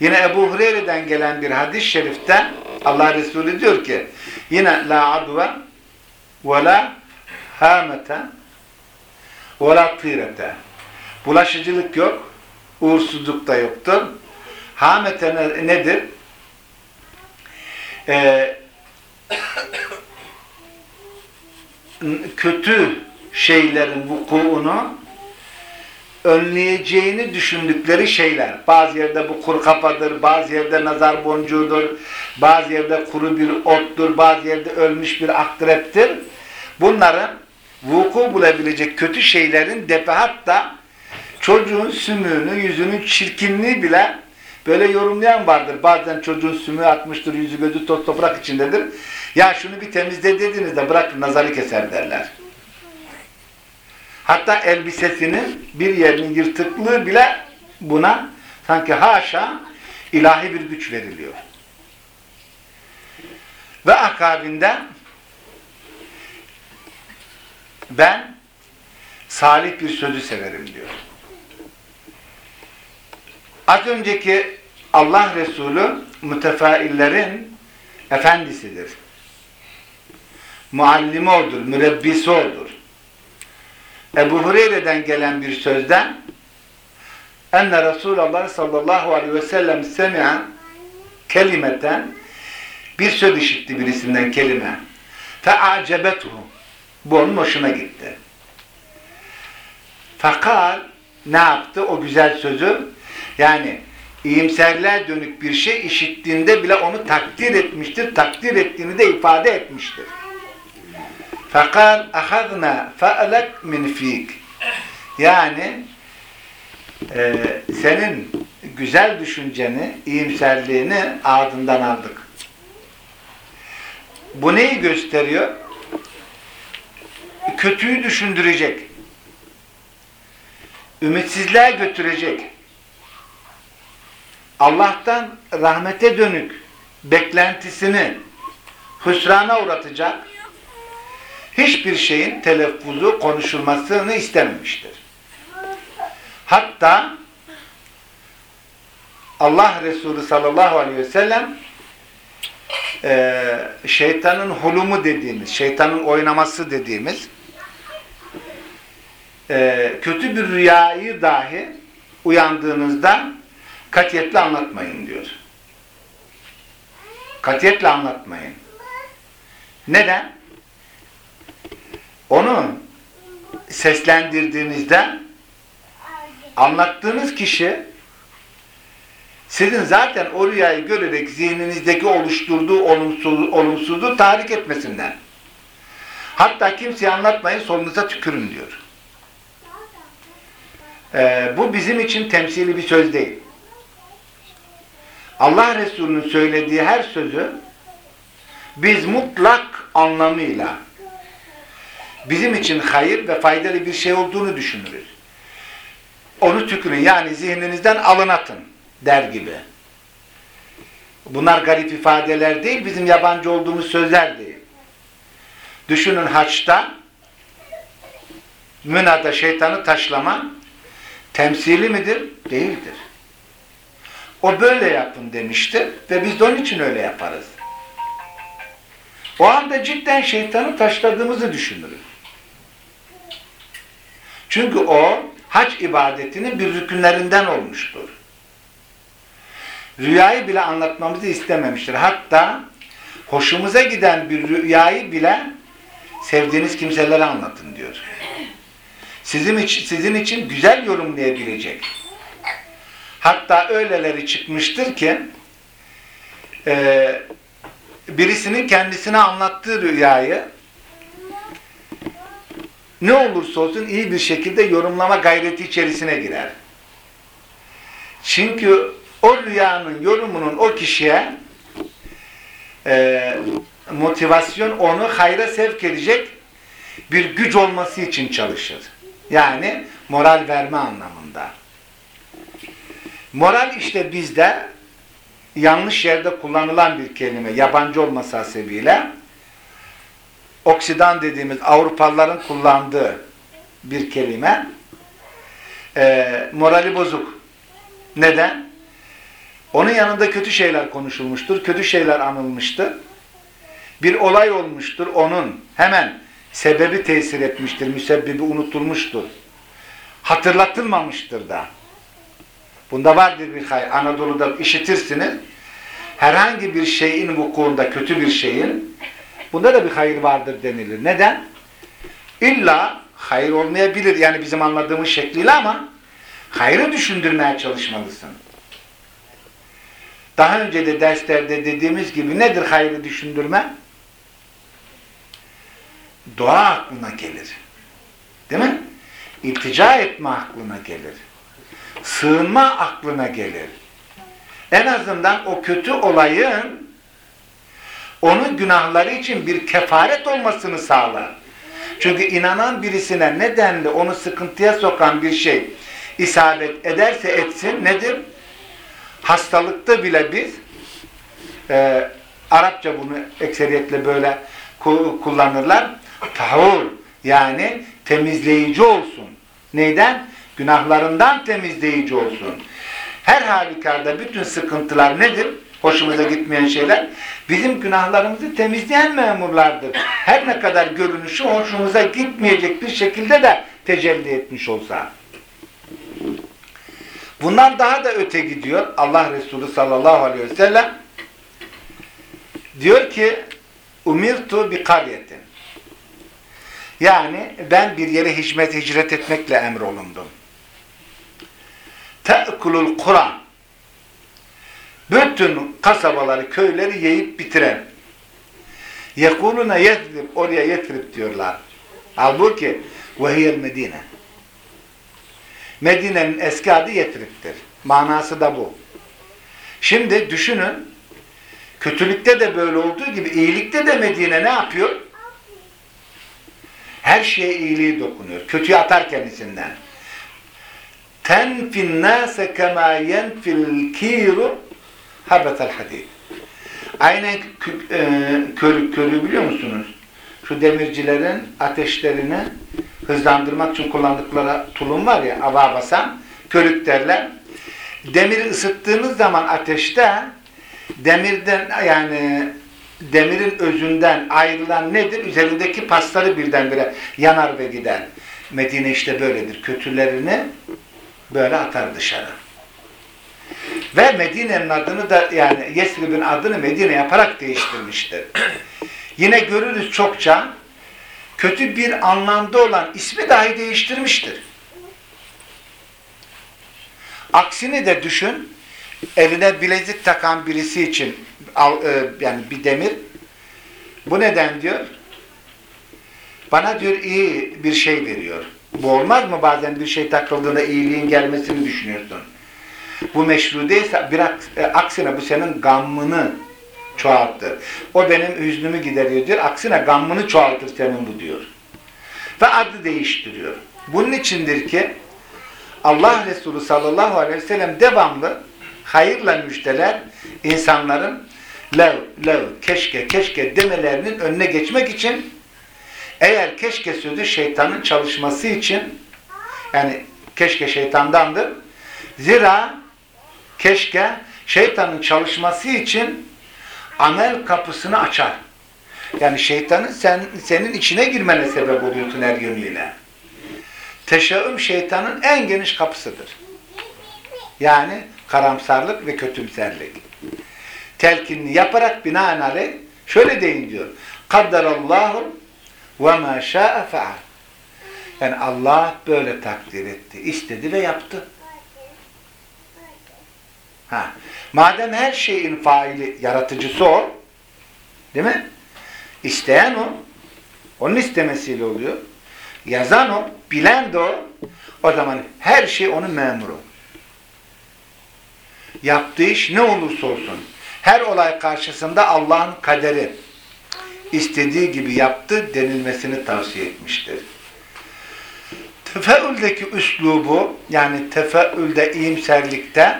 Yine Ebu Hureyre'den gelen bir hadis-i şerifte Allah Resulü diyor ki yine la adve ve la hamete ve la tîrete bulaşıcılık yok uğursuzluk da yoktur. Hamete nedir? Ee, kötü şeylerin vukuunu önleyeceğini düşündükleri şeyler. Bazı yerde bu kuru kafadır, bazı yerde nazar boncuğudur, bazı yerde kuru bir ottur, bazı yerde ölmüş bir akreptir. Bunların vuku bulabilecek kötü şeylerin depe hatta çocuğun sümüğünü, yüzünün çirkinliği bile böyle yorumlayan vardır. Bazen çocuğun sümüğü atmıştır, yüzü gözü toz toprak içindedir. Ya şunu bir temizle dediniz de bırakın nazarı keser derler. Hatta elbisesinin bir yerinin yırtıklığı bile buna sanki haşa ilahi bir güç veriliyor. Ve akabinde ben salih bir sözü severim diyor. Az önceki Allah Resulü mütefaillerin efendisidir. Muallimi odur, mürebbisi odur. Ebu Hureyre'den gelen bir sözden enne Resulullah sallallahu aleyhi ve sellem semi'a kelimeten bir söz işitti birisinden kelime. Fe'acebetuhu bu onun hoşuna gitti. Fakal ne yaptı o güzel sözü? Yani iyimserliğe dönük bir şey işittiğinde bile onu takdir etmiştir. Takdir ettiğini de ifade etmiştir. Fakal ahadna fa'lek min fik. Yani e, senin güzel düşünceni, iyimserliğini ağzından aldık. Bu neyi gösteriyor? Kötüyü düşündürecek. Ümitsizliğe götürecek. Allah'tan rahmete dönük beklentisini hüsrana uğratacak hiçbir şeyin telaffuzu, konuşulmasını istememiştir. Hatta Allah Resulü sallallahu aleyhi ve sellem e, şeytanın hulumu dediğimiz, şeytanın oynaması dediğimiz e, kötü bir rüyayı dahi uyandığınızda katiyetle anlatmayın diyor. Katiyetle anlatmayın. Neden? Onu seslendirdiğinizde anlattığınız kişi sizin zaten o rüyayı görerek zihninizdeki oluşturduğu olumsuz, olumsuzluğu tahrik etmesinden. Hatta kimseye anlatmayın solunuza tükürün diyor. Ee, bu bizim için temsili bir söz değil. Allah Resulü'nün söylediği her sözü biz mutlak anlamıyla bizim için hayır ve faydalı bir şey olduğunu düşünürüz. Onu tükürün yani zihninizden alın atın der gibi. Bunlar garip ifadeler değil, bizim yabancı olduğumuz sözler değil. Düşünün haçta Münada şeytanı taşlama temsili midir? Değildir. O böyle yapın demiştir ve biz de onun için öyle yaparız. O anda cidden şeytanı taşladığımızı düşünürüz. Çünkü o hac ibadetinin bir rükünlerinden olmuştur. Rüyayı bile anlatmamızı istememiştir. Hatta hoşumuza giden bir rüyayı bile sevdiğiniz kimselere anlatın diyor. Sizin için, sizin için güzel yorumlayabilecek. Hatta öyleleri çıkmıştır ki e, birisinin kendisine anlattığı rüyayı ne olursa olsun iyi bir şekilde yorumlama gayreti içerisine girer. Çünkü o rüyanın yorumunun o kişiye e, motivasyon onu hayra sevk edecek bir güç olması için çalışır. Yani moral verme anlamında. Moral işte bizde yanlış yerde kullanılan bir kelime, yabancı olması hasebiyle Oksidan dediğimiz Avrupalıların kullandığı bir kelime e, morali bozuk. Neden? Onun yanında kötü şeyler konuşulmuştur, kötü şeyler anılmıştır. Bir olay olmuştur, onun hemen sebebi tesir etmiştir, müsebbibi unutulmuştur. Hatırlatılmamıştır da. Bunda vardır bir hayır. Anadolu'da işitirsiniz. Herhangi bir şeyin vukuunda, kötü bir şeyin Bunda da bir hayır vardır denilir. Neden? İlla hayır olmayabilir yani bizim anladığımız şekliyle ama hayrı düşündürmeye çalışmalısın. Daha önce de derslerde dediğimiz gibi nedir hayrı düşündürme? Dua aklına gelir. Değil mi? İltica etme aklına gelir. Sığınma aklına gelir. En azından o kötü olayın onun günahları için bir kefaret olmasını sağlar. Çünkü inanan birisine nedenli onu sıkıntıya sokan bir şey isabet ederse etsin nedir? Hastalıkta bile biz e, Arapça bunu ekseriyetle böyle kullanırlar. Tahur yani temizleyici olsun. Neyden? Günahlarından temizleyici olsun. Her halükarda bütün sıkıntılar nedir? hoşumuza gitmeyen şeyler bizim günahlarımızı temizleyen memurlardır. Her ne kadar görünüşü hoşumuza gitmeyecek bir şekilde de tecelli etmiş olsa. Bunlar daha da öte gidiyor. Allah Resulü sallallahu aleyhi ve sellem diyor ki umirtu bi kariyetin yani ben bir yere hicmet hicret etmekle emrolundum. Te'kulul Kur'an bütün kasabaları, köyleri yiyip bitiren. Yekuluna yetrib, oraya yetrib diyorlar. Halbuki vehiyel Medine. Medine'nin eski adı Yetrib'dir. Manası da bu. Şimdi düşünün, kötülükte de böyle olduğu gibi iyilikte de Medine ne yapıyor? Her şeye iyiliği dokunuyor. Kötüyü atar kendisinden. Tenfin nase kema yenfil kiru habetel hadid. Aynen e, körük körüğü biliyor musunuz? Şu demircilerin ateşlerini hızlandırmak için kullandıkları tulum var ya ava basan körük derler. Demiri ısıttığınız zaman ateşte demirden yani demirin özünden ayrılan nedir? Üzerindeki pasları birdenbire yanar ve gider. Medine işte böyledir. Kötülerini böyle atar dışarı. Ve Medine'nin adını da yani Yesrib'in adını Medine yaparak değiştirmiştir. Yine görürüz çokça kötü bir anlamda olan ismi dahi değiştirmiştir. Aksini de düşün, eline bilezik takan birisi için al, e, yani bir demir, bu neden diyor? Bana diyor iyi bir şey veriyor. Bu olmaz mı bazen bir şey takıldığında iyiliğin gelmesini düşünüyorsun. Bu meşru değilse bir e, aksine bu senin gammını çoğaltır. O benim hüznümü gideriyor diyor. Aksine gammını çoğaltır senin bu diyor. Ve adı değiştiriyor. Bunun içindir ki Allah Resulü sallallahu aleyhi ve sellem devamlı hayırla müjdeler insanların lev, lev, keşke, keşke demelerinin önüne geçmek için eğer keşke sözü şeytanın çalışması için yani keşke şeytandandır. Zira keşke şeytanın çalışması için amel kapısını açar. Yani şeytanın sen, senin içine girmene sebep oluyorsun her yönüyle. Teşebbüm şeytanın en geniş kapısıdır. Yani karamsarlık ve kötümserlik. Telkinini yaparak binaenaleyh şöyle deyin diyor. Kadderallahu ma şa'e fe'al. Yani Allah böyle takdir etti, istedi ve yaptı. Ha. Madem her şeyin faili, yaratıcısı o, değil mi? İsteyen o, onun istemesiyle oluyor. Yazan o, bilen de o, o zaman her şey onun memuru. Yaptığı iş ne olursa olsun, her olay karşısında Allah'ın kaderi, istediği gibi yaptı denilmesini tavsiye etmiştir. Tefeül'deki üslubu, yani tefeülde iyimserlikte,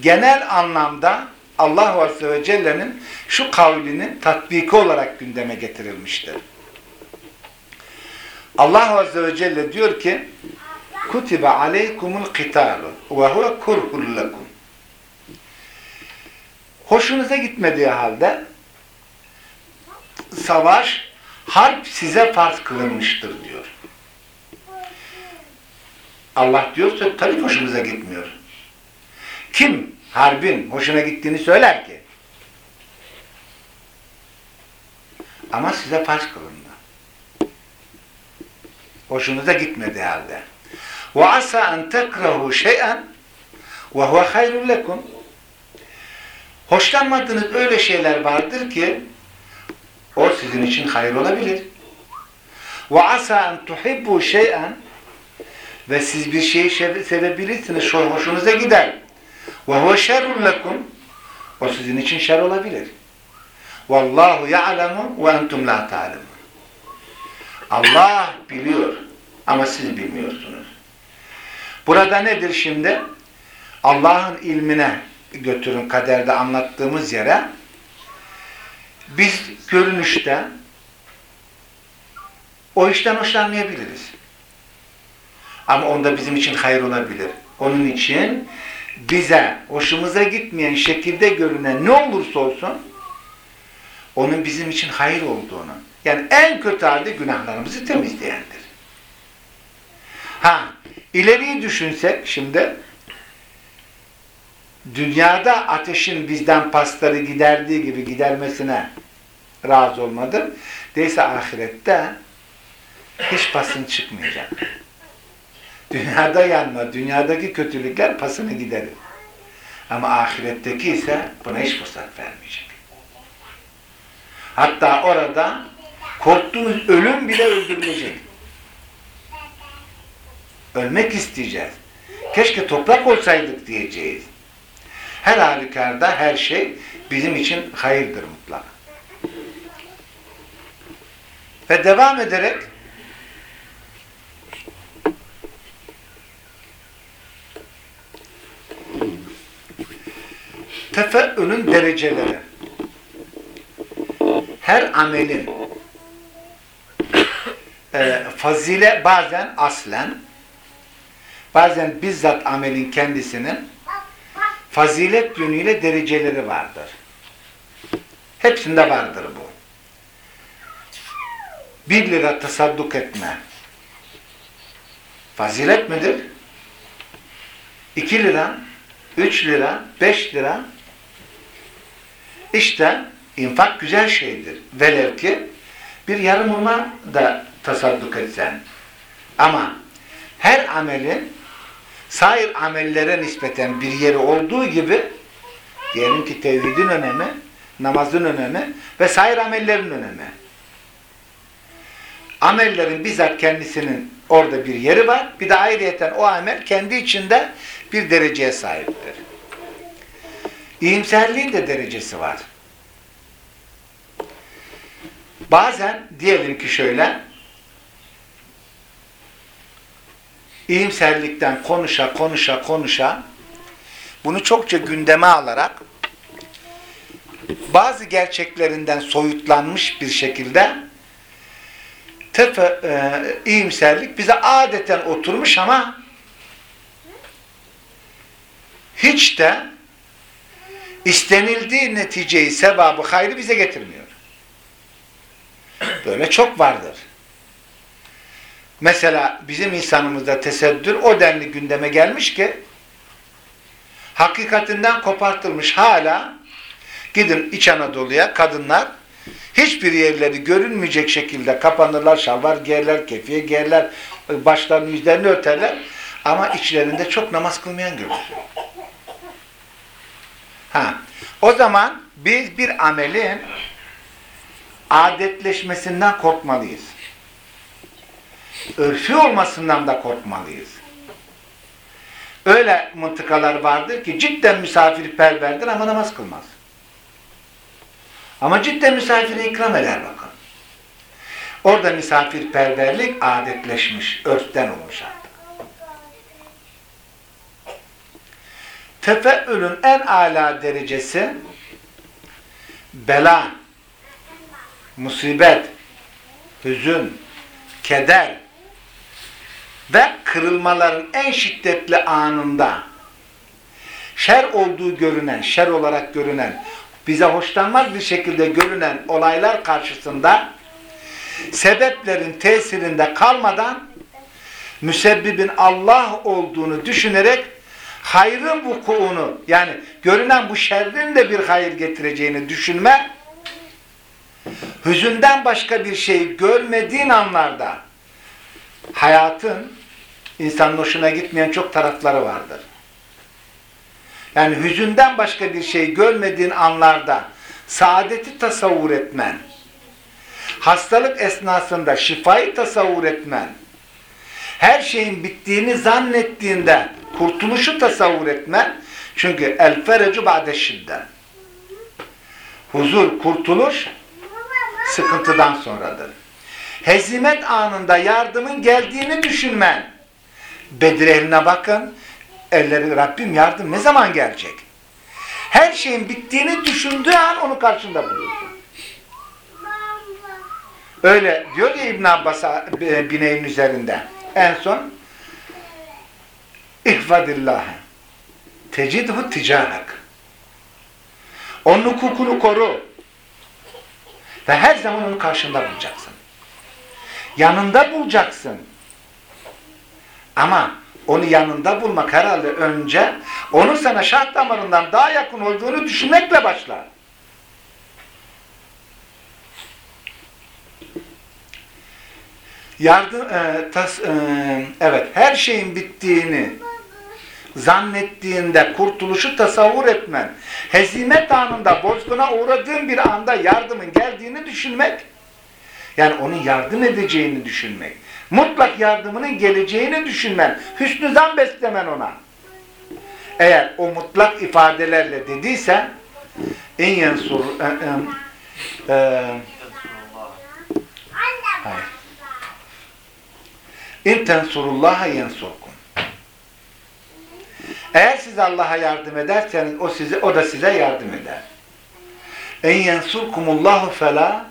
genel anlamda Allah Azze ve Celle'nin şu kavlinin tatbiki olarak gündeme getirilmiştir. Allah Azze ve Celle diyor ki kutibe aleykumul kitalu ve huve kurhul hoşunuza gitmediği halde savaş, harp size farz kılınmıştır diyor. Allah diyorsa tabii hoşumuza gitmiyor. Kim harbin hoşuna gittiğini söyler ki? Ama size farz kılındı. Hoşunuza gitmedi halde. En tekrahu şey'en ve huve hayrun lekum. Hoşlanmadığınız öyle şeyler vardır ki o sizin için hayır olabilir. Ve asa en tuhibbu şey'en ve siz bir şeyi sevebilirsiniz. Hoşunuza gider. Ve huve şerrun. O sizin için şer olabilir. Vallahu ya'lemu ve entum la ta'lemun. Allah biliyor ama siz bilmiyorsunuz. Burada nedir şimdi? Allah'ın ilmine götürün kaderde anlattığımız yere biz görünüşte o işten hoşlanmayabiliriz. Ama onda bizim için hayır olabilir. Onun için bize hoşumuza gitmeyen şekilde görünen ne olursa olsun onun bizim için hayır olduğunu yani en kötü halde günahlarımızı temizleyendir. Ha, ileriyi düşünsek şimdi dünyada ateşin bizden pasları giderdiği gibi gidermesine razı olmadı. Değilse ahirette hiç pasın çıkmayacak. Dünyada yanma, dünyadaki kötülükler pasını giderir. Ama ahiretteki ise buna hiç fırsat vermeyecek. Hatta orada korktuğumuz ölüm bile öldürülecek. Ölmek isteyeceğiz. Keşke toprak olsaydık diyeceğiz. Her halükarda her şey bizim için hayırdır mutlak. Ve devam ederek tefeülün dereceleri her amelin e, fazile bazen aslen bazen bizzat amelin kendisinin fazilet yönüyle dereceleri vardır. Hepsinde vardır bu. Bir lira tasadduk etme. Fazilet midir? İki lira, üç lira, beş lira. İşte infak güzel şeydir. Velev ki bir yarım hurma da tasadduk etsen. Ama her amelin sair amellere nispeten bir yeri olduğu gibi diyelim ki tevhidin önemi, namazın önemi ve sair amellerin önemi. Amellerin bizzat kendisinin orada bir yeri var. Bir de ayrıyeten o amel kendi içinde bir dereceye sahiptir. İyimserliğin de derecesi var. Bazen diyelim ki şöyle iyimserlikten konuşa konuşa konuşa bunu çokça gündeme alarak bazı gerçeklerinden soyutlanmış bir şekilde tefe, e, iyimserlik bize adeten oturmuş ama hiç de istenildiği neticeyi, sevabı, hayrı bize getirmiyor. Böyle çok vardır. Mesela bizim insanımızda tesettür o denli gündeme gelmiş ki hakikatinden kopartılmış hala gidin İç Anadolu'ya kadınlar hiçbir yerleri görünmeyecek şekilde kapanırlar, şalvar giyerler, kefiye giyerler, başlarını yüzlerini örterler ama içlerinde çok namaz kılmayan görülür. Ha, o zaman biz bir amelin adetleşmesinden korkmalıyız. Örfü olmasından da korkmalıyız. Öyle mıntıkalar vardır ki cidden misafirperverdir ama namaz kılmaz. Ama cidden misafire ikram eder bakın. Orada misafirperverlik adetleşmiş, örften olmuş artık. Tefeülün en âlâ derecesi bela, musibet, hüzün, keder ve kırılmaların en şiddetli anında şer olduğu görünen, şer olarak görünen, bize hoşlanmaz bir şekilde görünen olaylar karşısında sebeplerin tesirinde kalmadan müsebbibin Allah olduğunu düşünerek hayrın vukuunu yani görünen bu şerrin de bir hayır getireceğini düşünme hüzünden başka bir şey görmediğin anlarda hayatın insanın hoşuna gitmeyen çok tarafları vardır. Yani hüzünden başka bir şey görmediğin anlarda saadeti tasavvur etmen, hastalık esnasında şifayı tasavvur etmen, her şeyin bittiğini zannettiğinde kurtuluşu tasavvur etmen, çünkü el ferecu ba'de şidden. Huzur, kurtuluş sıkıntıdan sonradır. Hezimet anında yardımın geldiğini düşünmen. Bedir eline bakın. Elleri Rabbim yardım ne zaman gelecek? Her şeyin bittiğini düşündüğü an onu karşında buluyorsun. Öyle diyor ya İbn Abbas'a bineğin üzerinde. En son İhvadillâhe tecidhu ticarak. Onun hukukunu koru. Ve her zaman onu karşında bulacaksın. Yanında bulacaksın. Ama onu yanında bulmak herhalde önce onun sana şah damarından daha yakın olduğunu düşünmekle başlar. Yardım, e, tas, e, evet her şeyin bittiğini zannettiğinde kurtuluşu tasavvur etmen, hezimet anında bozguna uğradığın bir anda yardımın geldiğini düşünmek, yani onun yardım edeceğini düşünmek, mutlak yardımının geleceğini düşünmen, hüsnü zan beslemen ona. Eğer o mutlak ifadelerle dediyse, en yansur, e, e, e, hayır. İn tensurullaha yensurkum. Eğer siz Allah'a yardım ederseniz o size o da size yardım eder. En yensurkumullahu fela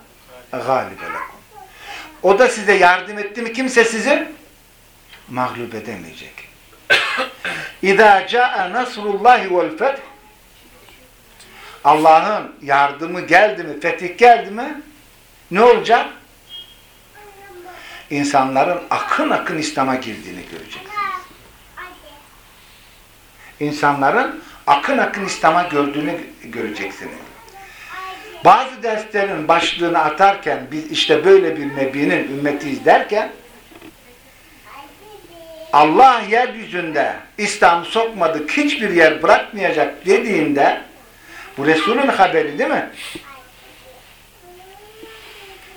galibe lekum. O da size yardım etti mi kimse sizi mağlup edemeyecek. (coughs) İza caa nasrullahi vel feth Allah'ın yardımı geldi mi, fetih geldi mi ne olacak? İnsanların akın akın İslam'a girdiğini göreceksiniz. İnsanların akın akın İslam'a gördüğünü göreceksiniz. Bazı derslerin başlığını atarken biz işte böyle bir nebinin ümmetiyiz derken Allah yeryüzünde İslam'ı sokmadık hiçbir yer bırakmayacak dediğinde bu Resul'ün haberi değil mi?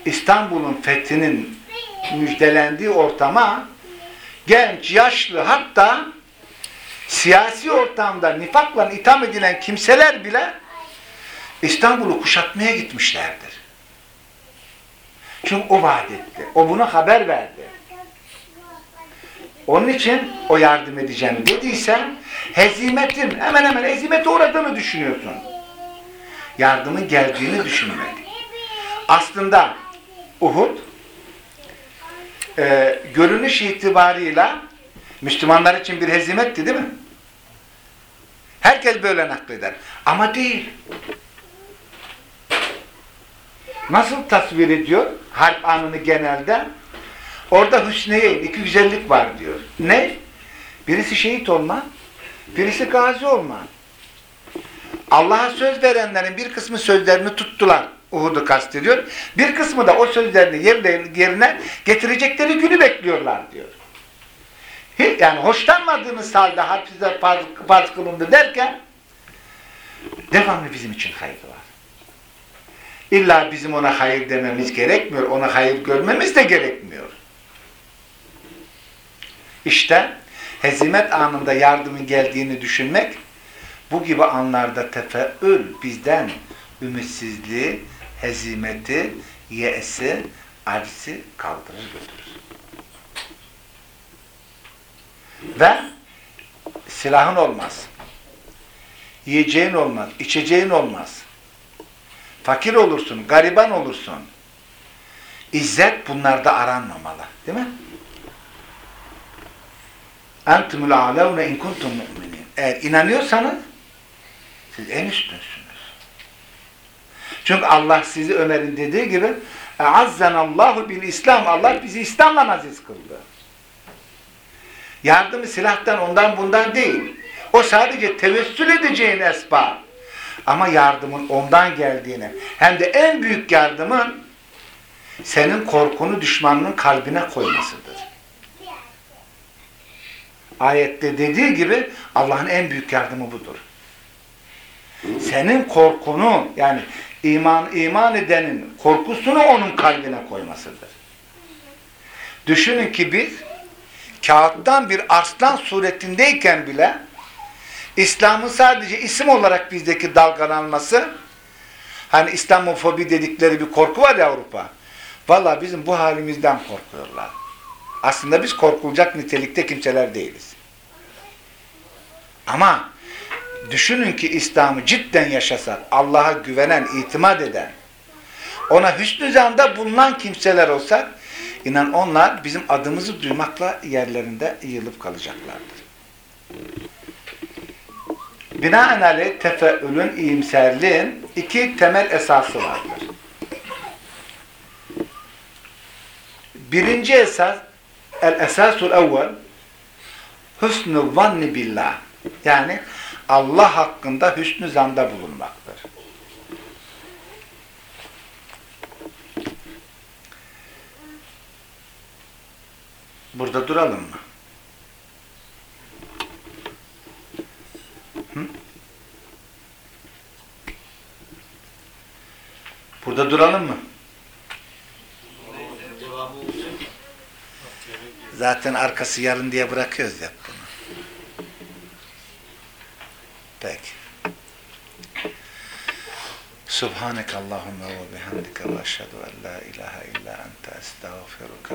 İstanbul'un fethinin müjdelendiği ortama genç, yaşlı hatta siyasi ortamda nifakla itham edilen kimseler bile İstanbul'u kuşatmaya gitmişlerdir. Çünkü o vaat etti. O buna haber verdi. Onun için o yardım edeceğim dediyse hezimetin hemen hemen hezimete uğradığını düşünüyorsun. Yardımın geldiğini düşünmek. Aslında Uhud e, görünüş itibarıyla Müslümanlar için bir hezimetti değil mi? Herkes böyle nakleder. Ama değil. Nasıl tasvir ediyor harp anını genelde? Orada hüsneyin, iki güzellik var diyor. Ne? Birisi şehit olma, birisi gazi olma. Allah'a söz verenlerin bir kısmı sözlerini tuttular. Uhud'u kastediyor. Bir kısmı da o sözlerini yerine, getirecekleri günü bekliyorlar diyor. Yani hoşlanmadığınız halde harp size farz, farz kılındı derken devamlı bizim için hayır var. İlla bizim ona hayır dememiz gerekmiyor. Ona hayır görmemiz de gerekmiyor. İşte hezimet anında yardımın geldiğini düşünmek bu gibi anlarda tefeül bizden ümitsizliği, hezimeti, yesi, aczi kaldırır götürür. Ve silahın olmaz. Yiyeceğin olmaz, içeceğin olmaz. Fakir olursun, gariban olursun. İzzet bunlarda aranmamalı. Değil mi? Entumul a'levne in kuntum mu'minin. Eğer inanıyorsanız siz en üstünsünüz. Çünkü Allah sizi Ömer'in dediği gibi Allahu bil İslam. Allah bizi İslam'la aziz kıldı. Yardımı silahtan ondan bundan değil. O sadece tevessül edeceğin esbab. Ama yardımın ondan geldiğini hem de en büyük yardımın senin korkunu düşmanının kalbine koymasıdır. Ayette dediği gibi Allah'ın en büyük yardımı budur. Senin korkunu yani iman iman edenin korkusunu onun kalbine koymasıdır. Düşünün ki biz kağıttan bir arslan suretindeyken bile İslam'ın sadece isim olarak bizdeki dalgalanması hani İslamofobi dedikleri bir korku var ya Avrupa. Valla bizim bu halimizden korkuyorlar. Aslında biz korkulacak nitelikte kimseler değiliz. Ama düşünün ki İslam'ı cidden yaşasak, Allah'a güvenen, itimat eden, ona hüsnü zanda bulunan kimseler olsak, inan onlar bizim adımızı duymakla yerlerinde yığılıp kalacaklardır. Binaenaleyh tefeülün, iyimserliğin iki temel esası vardır. Birinci esas, el esasul evvel, hüsnü zanni billah. Yani Allah hakkında hüsnü zanda bulunmaktır. Burada duralım mı? Hı? Burada duralım mı? Zaten arkası yarın diye bırakıyoruz hep bunu. Peki. Subhaneke Allahümme ve bihamdike ve eşhedü en la ilahe illa ente estağfiruke